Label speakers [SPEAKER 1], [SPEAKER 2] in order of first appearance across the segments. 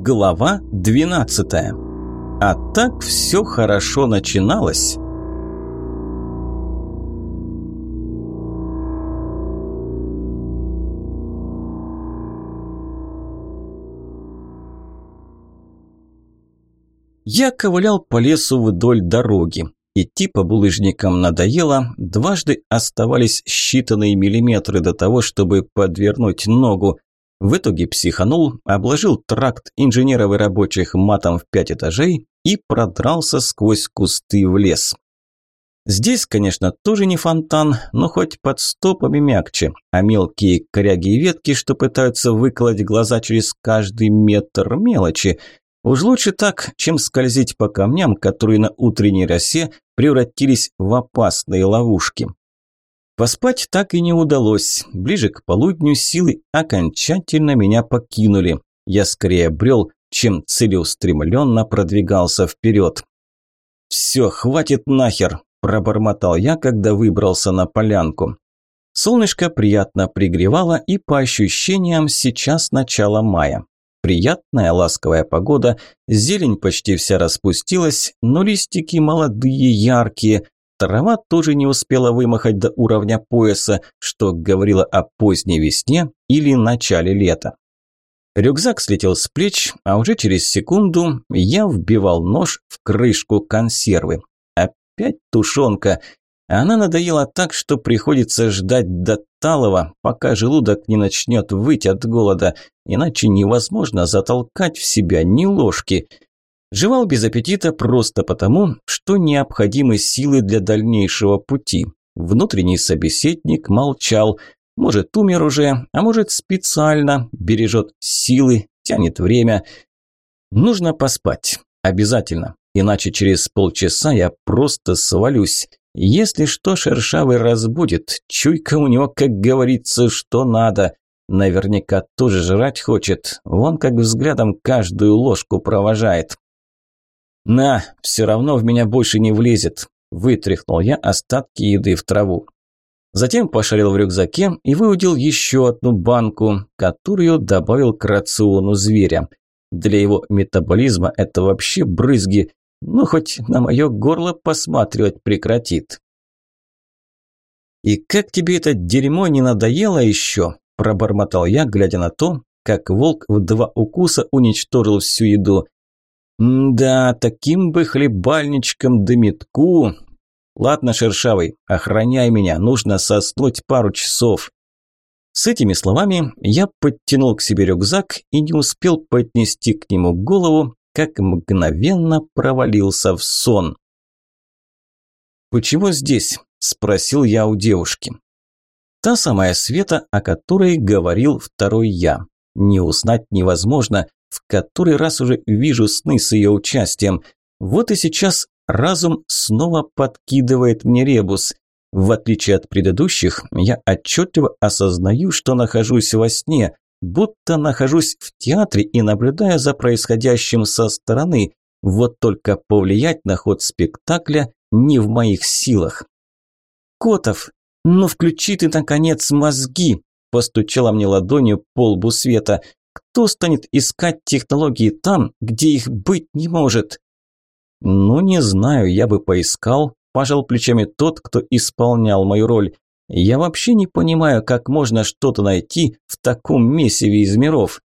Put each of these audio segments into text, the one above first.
[SPEAKER 1] Глава 12. А так все хорошо начиналось. Я ковылял по лесу вдоль дороги. Идти по булыжникам надоело, дважды оставались считанные миллиметры до того, чтобы подвернуть ногу. В итоге психанул, обложил тракт инженеров и рабочих матом в пять этажей и продрался сквозь кусты в лес. Здесь, конечно, тоже не фонтан, но хоть под стопами мягче, а мелкие коряги и ветки, что пытаются выколоть глаза через каждый метр мелочи. Уж лучше так, чем скользить по камням, которые на утренней росе превратились в опасные ловушки. Поспать так и не удалось. Ближе к полудню силы окончательно меня покинули. Я скорее брел, чем целеустремленно продвигался вперед. «Все, хватит нахер!» – пробормотал я, когда выбрался на полянку. Солнышко приятно пригревало, и по ощущениям сейчас начало мая. Приятная ласковая погода, зелень почти вся распустилась, но листики молодые, яркие, Трава тоже не успела вымахать до уровня пояса, что говорило о поздней весне или начале лета. Рюкзак слетел с плеч, а уже через секунду я вбивал нож в крышку консервы. Опять тушенка. Она надоела так, что приходится ждать до талого, пока желудок не начнет выть от голода, иначе невозможно затолкать в себя ни ложки – Жевал без аппетита просто потому, что необходимы силы для дальнейшего пути. Внутренний собеседник молчал. Может, умер уже, а может, специально бережет силы, тянет время. Нужно поспать. Обязательно. Иначе через полчаса я просто свалюсь. Если что, шершавый разбудит. Чуйка у него, как говорится, что надо. Наверняка тоже жрать хочет. Вон как взглядом каждую ложку провожает. «На, все равно в меня больше не влезет», – вытряхнул я остатки еды в траву. Затем пошарил в рюкзаке и выудил еще одну банку, которую добавил к рациону зверя. Для его метаболизма это вообще брызги, но хоть на мое горло посматривать прекратит. «И как тебе это дерьмо не надоело еще?» – пробормотал я, глядя на то, как волк в два укуса уничтожил всю еду. «Да, таким бы хлебальничком да метку. Ладно, Шершавый, охраняй меня, нужно соснуть пару часов». С этими словами я подтянул к себе рюкзак и не успел поднести к нему голову, как мгновенно провалился в сон. «Почему здесь?» – спросил я у девушки. Та самая Света, о которой говорил второй я. Не узнать невозможно, в который раз уже вижу сны с ее участием. Вот и сейчас разум снова подкидывает мне ребус. В отличие от предыдущих, я отчетливо осознаю, что нахожусь во сне, будто нахожусь в театре и наблюдаю за происходящим со стороны. Вот только повлиять на ход спектакля не в моих силах. «Котов, ну включи ты, наконец, мозги!» постучала мне ладонью по лбу света. Кто станет искать технологии там, где их быть не может? Ну, не знаю, я бы поискал, пожал плечами тот, кто исполнял мою роль. Я вообще не понимаю, как можно что-то найти в таком месиве из миров.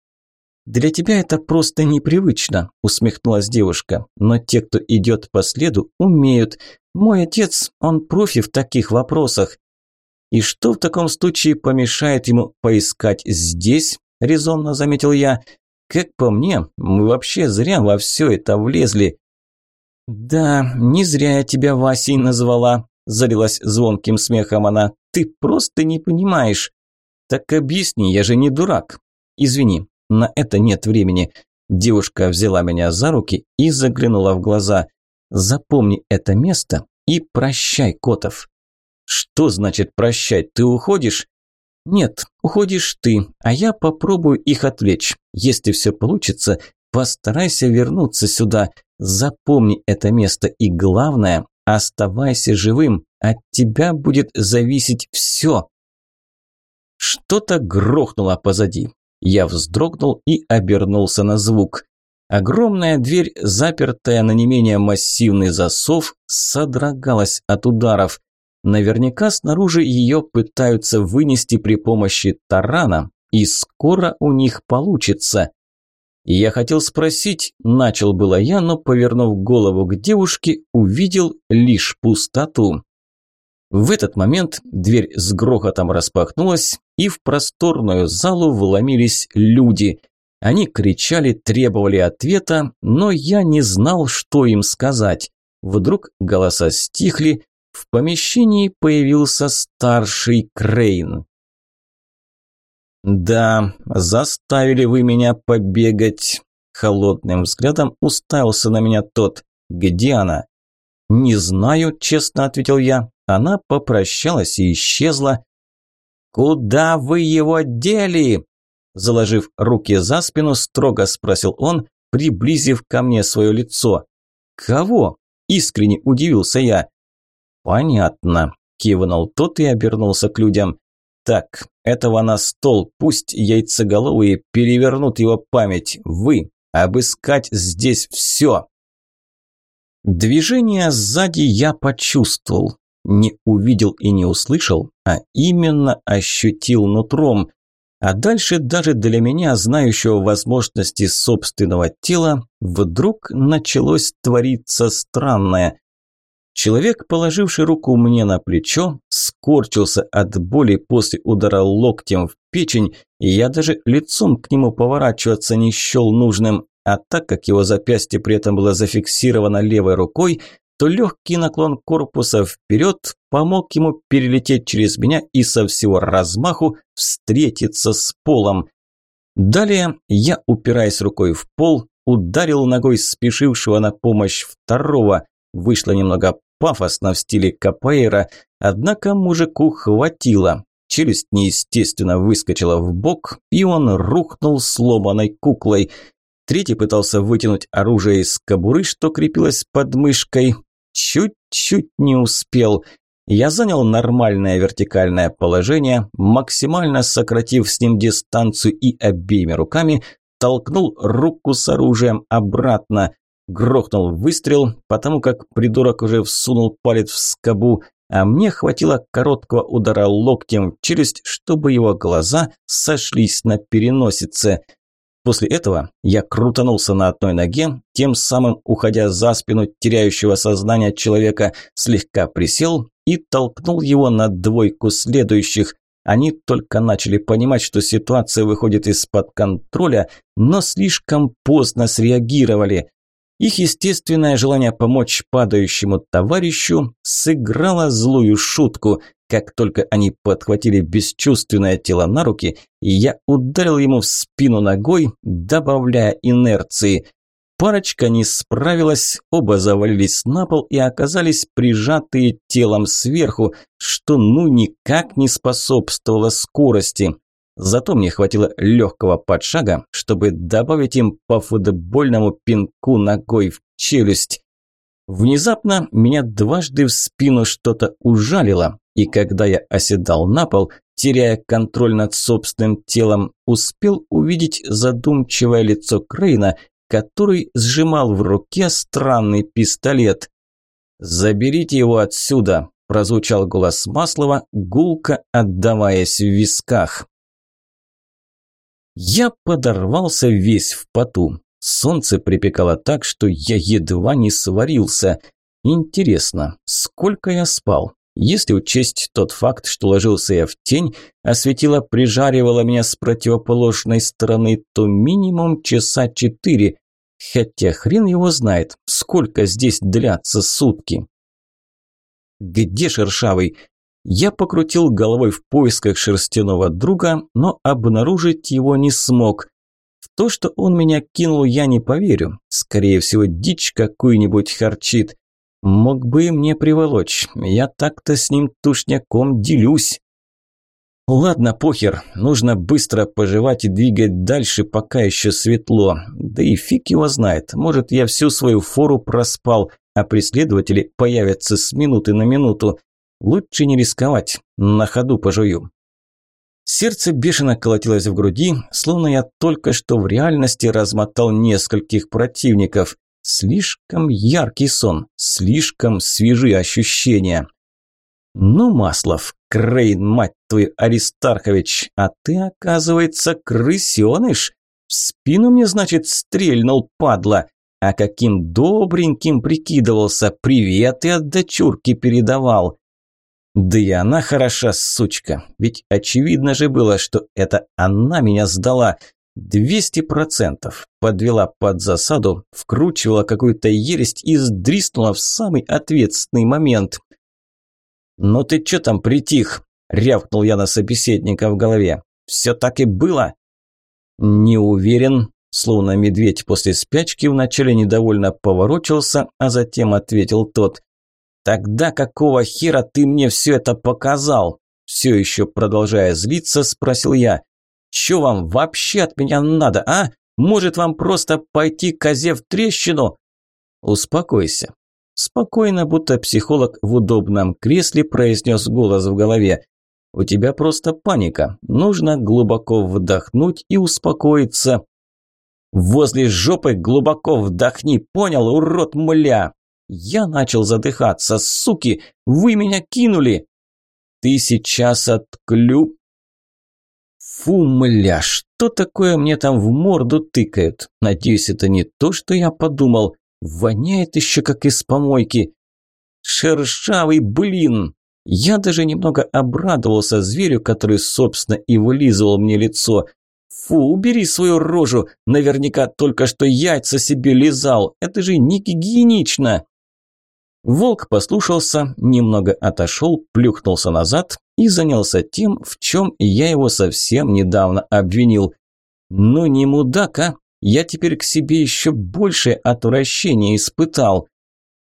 [SPEAKER 1] Для тебя это просто непривычно, усмехнулась девушка. Но те, кто идет по следу, умеют. Мой отец, он профи в таких вопросах. И что в таком случае помешает ему поискать здесь, – резонно заметил я. «Как по мне, мы вообще зря во все это влезли». «Да, не зря я тебя Васей назвала», – залилась звонким смехом она. «Ты просто не понимаешь». «Так объясни, я же не дурак». «Извини, на это нет времени». Девушка взяла меня за руки и заглянула в глаза. «Запомни это место и прощай, Котов». «Что значит прощать? Ты уходишь?» «Нет, уходишь ты, а я попробую их отвлечь. Если все получится, постарайся вернуться сюда. Запомни это место и, главное, оставайся живым. От тебя будет зависеть все». Что-то грохнуло позади. Я вздрогнул и обернулся на звук. Огромная дверь, запертая на не менее массивный засов, содрогалась от ударов. Наверняка снаружи ее пытаются вынести при помощи тарана, и скоро у них получится. Я хотел спросить, начал было я, но, повернув голову к девушке, увидел лишь пустоту. В этот момент дверь с грохотом распахнулась, и в просторную залу вломились люди. Они кричали, требовали ответа, но я не знал, что им сказать. Вдруг голоса стихли, в помещении появился старший Крейн. «Да, заставили вы меня побегать», – холодным взглядом уставился на меня тот. «Где она?» «Не знаю», – честно ответил я. Она попрощалась и исчезла. «Куда вы его дели?» Заложив руки за спину, строго спросил он, приблизив ко мне свое лицо. «Кого?» – искренне удивился я. «Понятно», – кивнул тот и обернулся к людям. «Так, этого на стол, пусть яйцеголовые перевернут его память. Вы, обыскать здесь все!» Движение сзади я почувствовал. Не увидел и не услышал, а именно ощутил нутром. А дальше даже для меня, знающего возможности собственного тела, вдруг началось твориться странное. Человек, положивший руку мне на плечо, скорчился от боли после удара локтем в печень, и я даже лицом к нему поворачиваться не счел нужным, а так как его запястье при этом было зафиксировано левой рукой, то легкий наклон корпуса вперед помог ему перелететь через меня и со всего размаху встретиться с полом. Далее я, упираясь рукой в пол, ударил ногой спешившего на помощь второго. Вышло немного пафосно в стиле капоэйра, однако мужику хватило. Челюсть неестественно выскочила в бок, и он рухнул сломанной куклой. Третий пытался вытянуть оружие из кобуры, что крепилось под мышкой, Чуть-чуть не успел. Я занял нормальное вертикальное положение, максимально сократив с ним дистанцию и обеими руками толкнул руку с оружием обратно. Грохнул выстрел, потому как придурок уже всунул палец в скобу, а мне хватило короткого удара локтем в челюсть, чтобы его глаза сошлись на переносице – После этого я крутанулся на одной ноге, тем самым уходя за спину теряющего сознание человека, слегка присел и толкнул его на двойку следующих. Они только начали понимать, что ситуация выходит из-под контроля, но слишком поздно среагировали. Их естественное желание помочь падающему товарищу сыграло злую шутку. Как только они подхватили бесчувственное тело на руки, я ударил ему в спину ногой, добавляя инерции. Парочка не справилась, оба завалились на пол и оказались прижатые телом сверху, что ну никак не способствовало скорости. Зато мне хватило легкого подшага, чтобы добавить им по футбольному пинку ногой в челюсть. Внезапно меня дважды в спину что-то ужалило, и когда я оседал на пол, теряя контроль над собственным телом, успел увидеть задумчивое лицо Крейна, который сжимал в руке странный пистолет. «Заберите его отсюда!» – прозвучал голос Маслова, гулко отдаваясь в висках. Я подорвался весь в поту. Солнце припекало так, что я едва не сварился. Интересно, сколько я спал? Если учесть тот факт, что ложился я в тень, а светило прижаривало меня с противоположной стороны, то минимум часа четыре. Хотя хрен его знает, сколько здесь длятся сутки. «Где Шершавый?» Я покрутил головой в поисках шерстяного друга, но обнаружить его не смог. В то, что он меня кинул, я не поверю. Скорее всего, дичь какую-нибудь харчит. Мог бы и мне приволочь. Я так-то с ним тушняком делюсь. Ладно, похер. Нужно быстро пожевать и двигать дальше, пока еще светло. Да и фиг его знает. Может, я всю свою фору проспал, а преследователи появятся с минуты на минуту. Лучше не рисковать. На ходу пожую. Сердце бешено колотилось в груди, словно я только что в реальности размотал нескольких противников. Слишком яркий сон, слишком свежие ощущения. Ну, Маслов, Крейн, мать твою, Аристархович, а ты, оказывается, крысеныш. В спину мне, значит, стрельнул, падла. А каким добреньким прикидывался, привет и от дочурки передавал. Да и она хороша, сучка, ведь очевидно же было, что это она меня сдала. Двести процентов. Подвела под засаду, вкручивала какую-то ересь и сдристнула в самый ответственный момент. «Ну ты чё там притих?» – рявкнул я на собеседника в голове. «Все так и было?» «Не уверен», словно медведь после спячки вначале недовольно поворочился, а затем ответил тот. «Тогда какого хера ты мне все это показал?» Все еще продолжая злиться, спросил я. «Че вам вообще от меня надо, а? Может вам просто пойти козе в трещину?» «Успокойся. Спокойно, будто психолог в удобном кресле произнес голос в голове. «У тебя просто паника. Нужно глубоко вдохнуть и успокоиться». «Возле жопы глубоко вдохни, понял, урод мля!» Я начал задыхаться. «Суки, вы меня кинули!» «Ты сейчас отклю...» Фу, мля, что такое мне там в морду тыкают? Надеюсь, это не то, что я подумал. Воняет еще как из помойки. Шершавый блин! Я даже немного обрадовался зверю, который, собственно, и вылизывал мне лицо. Фу, убери свою рожу, наверняка только что яйца себе лизал. Это же не гигиенично. Волк послушался, немного отошел, плюхнулся назад и занялся тем, в чем я его совсем недавно обвинил. Ну не мудак, а? я теперь к себе еще большее отвращение испытал.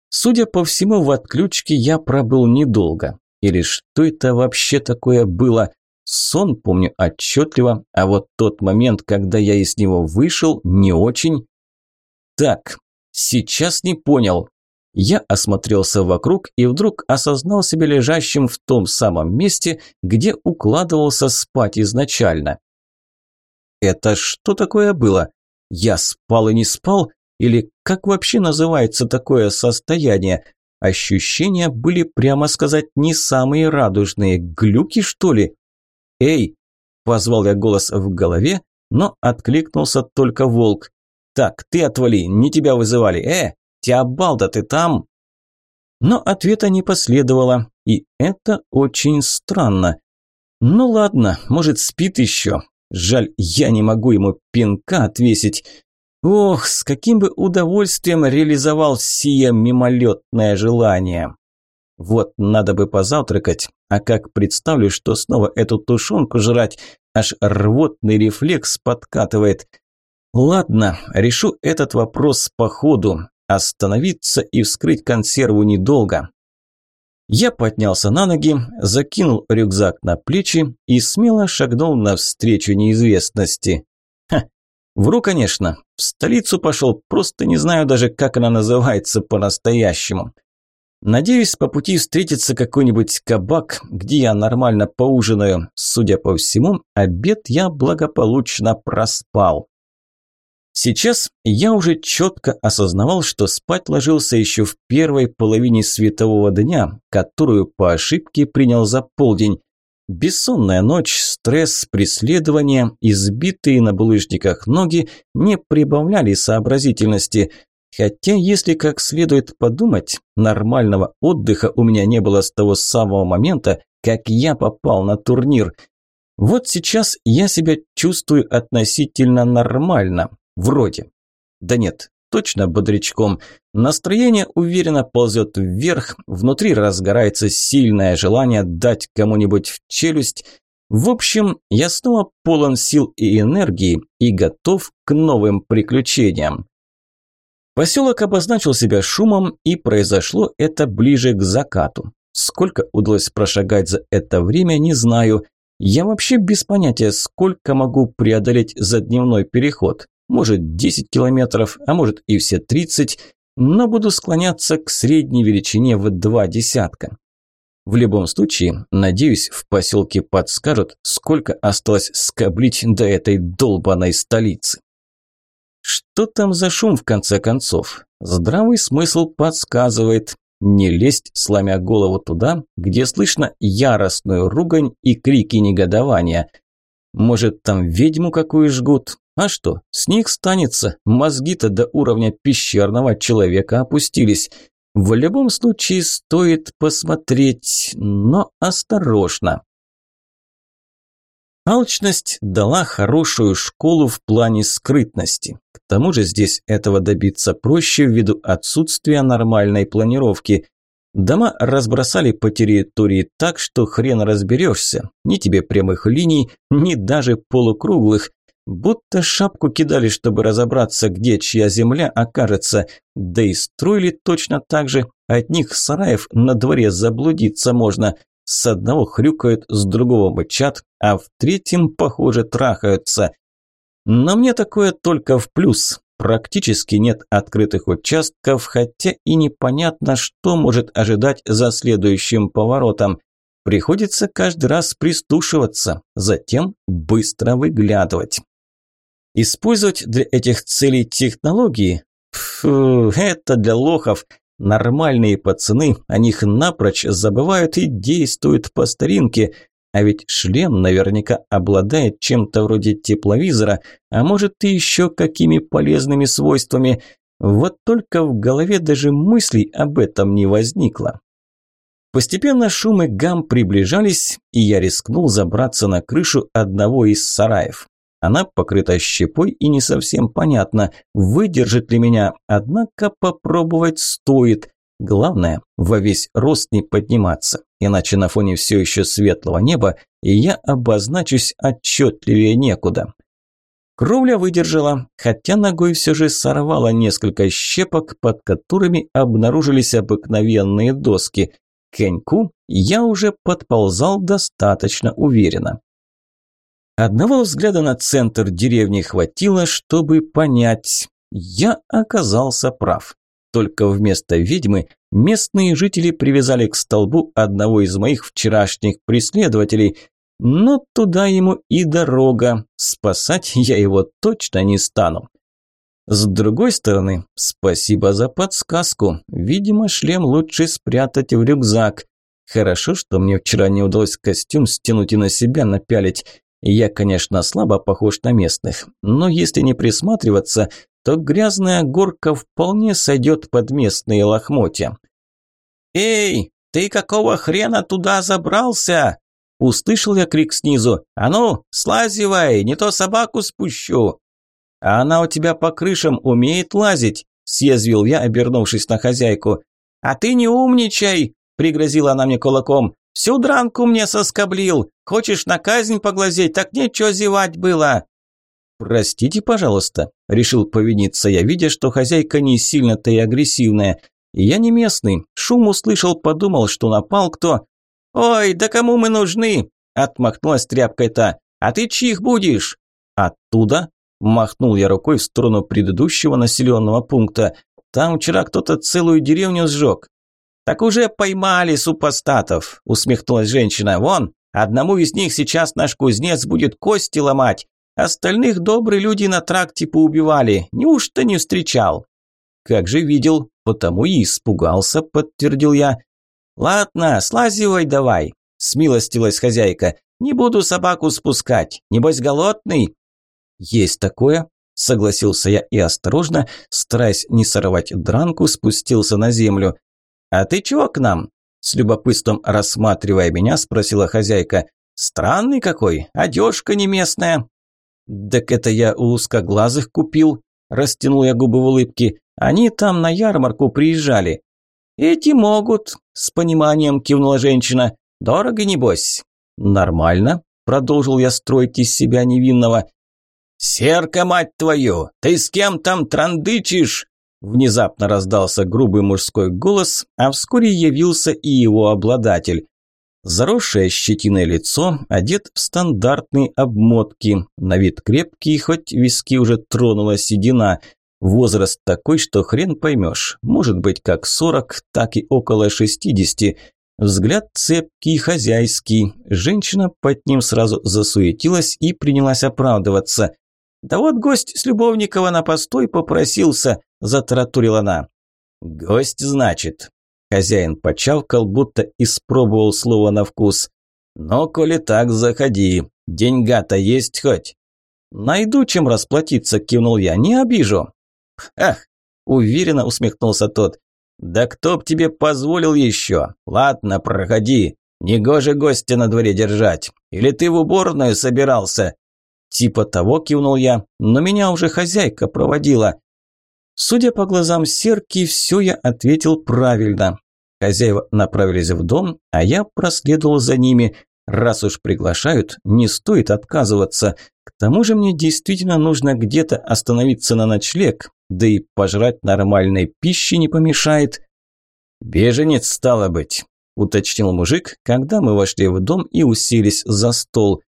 [SPEAKER 1] Судя по всему, в отключке я пробыл недолго. Или что это вообще такое было? Сон помню отчетливо, а вот тот момент, когда я из него вышел, не очень. Так, сейчас не понял. Я осмотрелся вокруг и вдруг осознал себя лежащим в том самом месте, где укладывался спать изначально. Это что такое было? Я спал и не спал? Или как вообще называется такое состояние? Ощущения были, прямо сказать, не самые радужные. Глюки, что ли? «Эй!» – позвал я голос в голове, но откликнулся только волк. «Так, ты отвали, не тебя вызывали. Э, Теобалда, ты там?» Но ответа не последовало, и это очень странно. Ну ладно, может спит еще. Жаль, я не могу ему пинка отвесить. Ох, с каким бы удовольствием реализовал сие мимолетное желание. Вот надо бы позавтракать, а как представлю, что снова эту тушенку жрать, аж рвотный рефлекс подкатывает. Ладно, решу этот вопрос по ходу. Остановиться и вскрыть консерву недолго. Я поднялся на ноги, закинул рюкзак на плечи и смело шагнул навстречу неизвестности. Ха, вру, конечно. В столицу пошел, просто не знаю даже, как она называется по-настоящему. Надеюсь, по пути встретится какой-нибудь кабак, где я нормально поужинаю. Судя по всему, обед я благополучно проспал. Сейчас я уже четко осознавал, что спать ложился еще в первой половине светового дня, которую по ошибке принял за полдень. Бессонная ночь, стресс, преследование, избитые на булыжниках ноги не прибавляли сообразительности. Хотя, если как следует подумать, нормального отдыха у меня не было с того самого момента, как я попал на турнир. Вот сейчас я себя чувствую относительно нормально, Вроде. Да нет, точно бодрячком. Настроение уверенно ползет вверх, внутри разгорается сильное желание дать кому-нибудь в челюсть. В общем, я снова полон сил и энергии и готов к новым приключениям. Поселок обозначил себя шумом, и произошло это ближе к закату. Сколько удалось прошагать за это время, не знаю. Я вообще без понятия, сколько могу преодолеть за дневной переход может 10 километров, а может и все 30, но буду склоняться к средней величине в два десятка. В любом случае, надеюсь, в поселке подскажут, сколько осталось скоблить до этой долбанной столицы. Что там за шум в конце концов? Здравый смысл подсказывает, не лезть, сломя голову туда, где слышно яростную ругань и крики негодования. Может, там ведьму какую жгут? А что, с них станется, мозги-то до уровня пещерного человека опустились. В любом случае стоит посмотреть, но осторожно. Алчность дала хорошую школу в плане скрытности. К тому же здесь этого добиться проще ввиду отсутствия нормальной планировки. Дома разбросали по территории так, что хрен разберешься. Ни тебе прямых линий, ни даже полукруглых. Будто шапку кидали, чтобы разобраться, где чья земля окажется. Да и строили точно так же. Одних сараев на дворе заблудиться можно. С одного хрюкают, с другого мычат, а в третьем, похоже, трахаются. Но мне такое только в плюс. Практически нет открытых участков, хотя и непонятно, что может ожидать за следующим поворотом. Приходится каждый раз пристушиваться, затем быстро выглядывать. Использовать для этих целей технологии? Фу, это для лохов. Нормальные пацаны о них напрочь забывают и действуют по старинке. А ведь шлем наверняка обладает чем-то вроде тепловизора, а может и еще какими полезными свойствами. Вот только в голове даже мыслей об этом не возникло. Постепенно шум и гам приближались, и я рискнул забраться на крышу одного из сараев. Она покрыта щепой и не совсем понятно, выдержит ли меня, однако попробовать стоит. Главное, во весь рост не подниматься, иначе на фоне все еще светлого неба я обозначусь отчетливее некуда. Кровля выдержала, хотя ногой все же сорвала несколько щепок, под которыми обнаружились обыкновенные доски. К коньку я уже подползал достаточно уверенно. Одного взгляда на центр деревни хватило, чтобы понять, я оказался прав. Только вместо ведьмы местные жители привязали к столбу одного из моих вчерашних преследователей, но туда ему и дорога, спасать я его точно не стану. С другой стороны, спасибо за подсказку, видимо шлем лучше спрятать в рюкзак. Хорошо, что мне вчера не удалось костюм стянуть и на себя напялить, я, конечно, слабо похож на местных, но если не присматриваться, то грязная горка вполне сойдет под местные лохмотья. «Эй, ты какого хрена туда забрался?» Услышал я крик снизу. «А ну, слазивай, не то собаку спущу!» «А она у тебя по крышам умеет лазить», – съязвил я, обернувшись на хозяйку. «А ты не умничай!» – пригрозила она мне кулаком. Всю дранку мне соскоблил. Хочешь на казнь поглазеть, так нечего зевать было». «Простите, пожалуйста», – решил повиниться я, видя, что хозяйка не сильно-то и агрессивная. «Я не местный. Шум услышал, подумал, что напал кто». «Ой, да кому мы нужны?» – отмахнулась тряпкой-то. «А ты чих будешь?» «Оттуда?» – махнул я рукой в сторону предыдущего населенного пункта. «Там вчера кто-то целую деревню сжег. «Так уже поймали супостатов», – усмехнулась женщина. «Вон, одному из них сейчас наш кузнец будет кости ломать. Остальных добрые люди на тракте поубивали. Неужто не встречал?» «Как же видел, потому и испугался», – подтвердил я. «Ладно, слазивай давай», – смилостилась хозяйка. «Не буду собаку спускать. Небось голодный?» «Есть такое», – согласился я и осторожно, стараясь не сорвать дранку, спустился на землю. «А ты чего к нам?» С любопытством рассматривая меня, спросила хозяйка. «Странный какой, одежка не местная». «Так это я у узкоглазых купил», – растянул я губы в улыбке. «Они там на ярмарку приезжали». «Эти могут», – с пониманием кивнула женщина. «Дорого, небось?» «Нормально», – продолжил я строить из себя невинного. «Серка, мать твою, ты с кем там трандычишь?» Внезапно раздался грубый мужской голос, а вскоре явился и его обладатель. Заросшее щетиной лицо, одет в стандартные обмотки, на вид крепкий, хоть виски уже тронула седина. Возраст такой, что хрен поймешь, может быть как 40, так и около 60. Взгляд цепкий, хозяйский. Женщина под ним сразу засуетилась и принялась оправдываться. «Да вот гость с Любовникова на постой попросился», – затараторила она. «Гость, значит». Хозяин почавкал, будто испробовал слово на вкус. «Но, коли так, заходи. Деньга-то есть хоть?» «Найду, чем расплатиться», – кивнул я. «Не обижу». «Ах!» – уверенно усмехнулся тот. «Да кто б тебе позволил еще? Ладно, проходи. Негоже гостя на дворе держать. Или ты в уборную собирался?» «Типа того», – кивнул я, – «но меня уже хозяйка проводила». Судя по глазам Серки, все я ответил правильно. Хозяева направились в дом, а я проследовал за ними. Раз уж приглашают, не стоит отказываться. К тому же мне действительно нужно где-то остановиться на ночлег, да и пожрать нормальной пищи не помешает. «Беженец, стало быть», – уточнил мужик, когда мы вошли в дом и уселись за стол.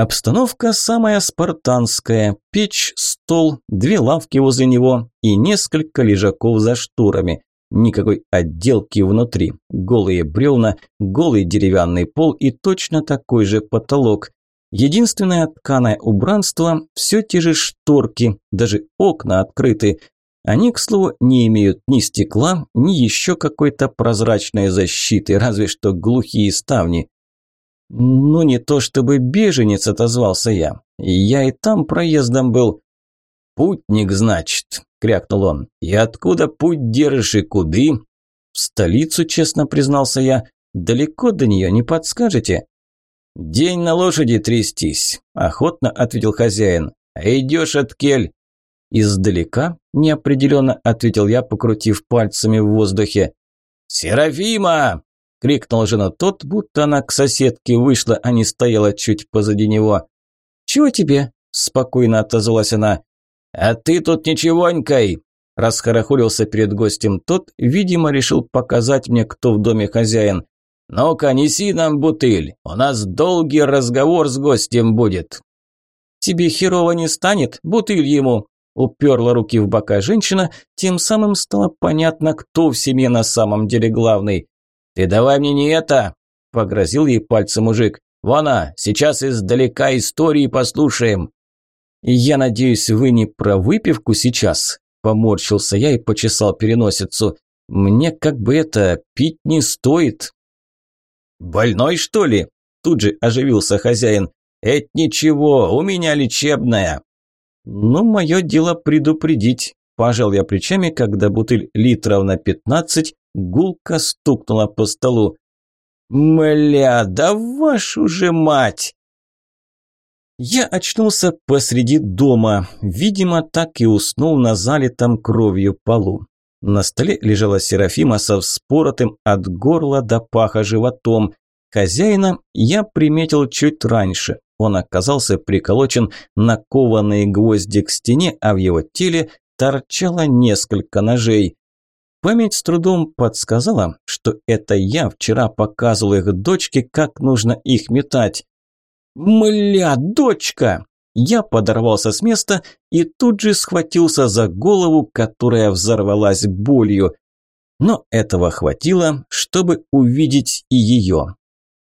[SPEAKER 1] Обстановка самая спартанская. Печь, стол, две лавки возле него и несколько лежаков за шторами. Никакой отделки внутри. Голые бревна, голый деревянный пол и точно такой же потолок. Единственное тканое убранство – все те же шторки, даже окна открыты. Они, к слову, не имеют ни стекла, ни еще какой-то прозрачной защиты, разве что глухие ставни. «Ну, не то чтобы беженец», – отозвался я. «Я и там проездом был». «Путник, значит», – крякнул он. «И откуда путь держишь и куды?» «В столицу», – честно признался я. «Далеко до нее не подскажете?» «День на лошади трястись», – охотно ответил хозяин. «А идешь от кель?» «Издалека?» – неопределенно ответил я, покрутив пальцами в воздухе. «Серафима!» – крикнул жена тот, будто она к соседке вышла, а не стояла чуть позади него. «Чего тебе?» – спокойно отозвалась она. «А ты тут ничегонькой!» – расхорохорился перед гостем тот, видимо, решил показать мне, кто в доме хозяин. «Ну-ка, неси нам бутыль, у нас долгий разговор с гостем будет». «Тебе херово не станет, бутыль ему», – уперла руки в бока женщина, тем самым стало понятно, кто в семье на самом деле главный. «Ты давай мне не это!» – погрозил ей пальцем мужик. «Вон она, сейчас издалека истории послушаем». «Я надеюсь, вы не про выпивку сейчас?» – поморщился я и почесал переносицу. «Мне как бы это пить не стоит». «Больной, что ли?» – тут же оживился хозяин. «Это ничего, у меня лечебная». «Ну, мое дело предупредить», – пожал я плечами, когда бутыль литров на пятнадцать Гулка стукнула по столу. «Мля, да вашу же мать!» Я очнулся посреди дома. Видимо, так и уснул на залитом кровью полу. На столе лежала Серафима со вспоротым от горла до паха животом. Хозяина я приметил чуть раньше. Он оказался приколочен на кованые гвозди к стене, а в его теле торчало несколько ножей. Память с трудом подсказала, что это я вчера показывал их дочке, как нужно их метать. «Мля, дочка!» Я подорвался с места и тут же схватился за голову, которая взорвалась болью. Но этого хватило, чтобы увидеть и ее.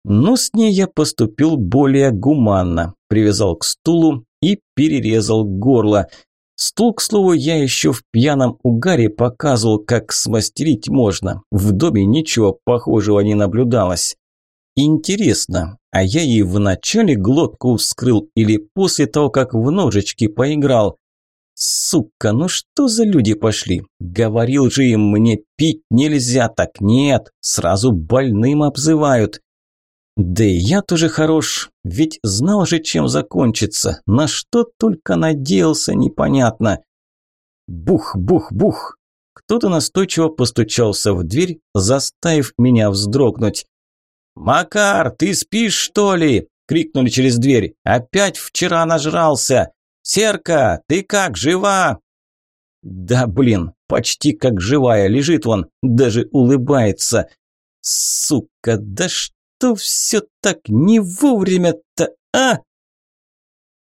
[SPEAKER 1] Но с ней я поступил более гуманно, привязал к стулу и перерезал горло. Стул, к слову, я еще в пьяном угаре показывал, как смастерить можно. В доме ничего похожего не наблюдалось. Интересно, а я ей вначале глотку вскрыл или после того, как в ножички поиграл? Сука, ну что за люди пошли? Говорил же им, мне пить нельзя, так нет, сразу больным обзывают. Да и я тоже хорош, ведь знал же, чем закончится. На что только надеялся, непонятно. Бух, бух, бух. Кто-то настойчиво постучался в дверь, заставив меня вздрогнуть. «Макар, ты спишь, что ли?» – крикнули через дверь. «Опять вчера нажрался! Серка, ты как, жива?» «Да блин, почти как живая, лежит вон, даже улыбается. Сука, да что все так не вовремя-то, а?»